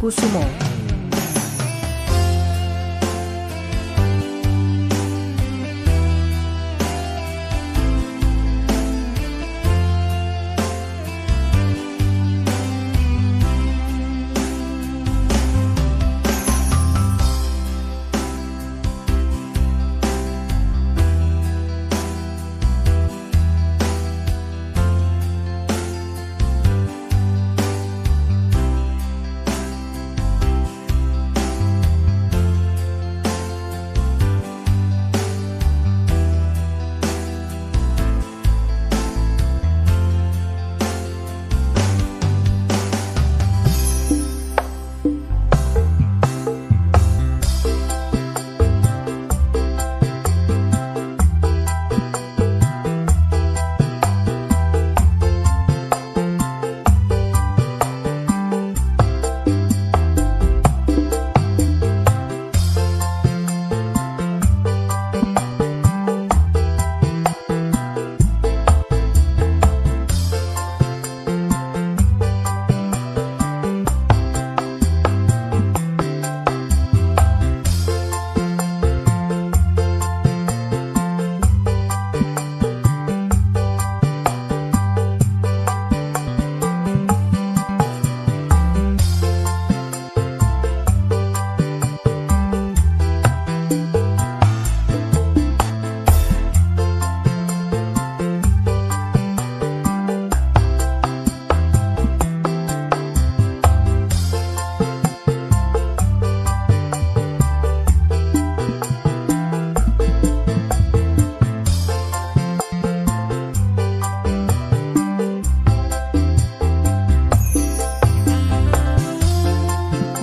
Kusumo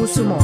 Kusumo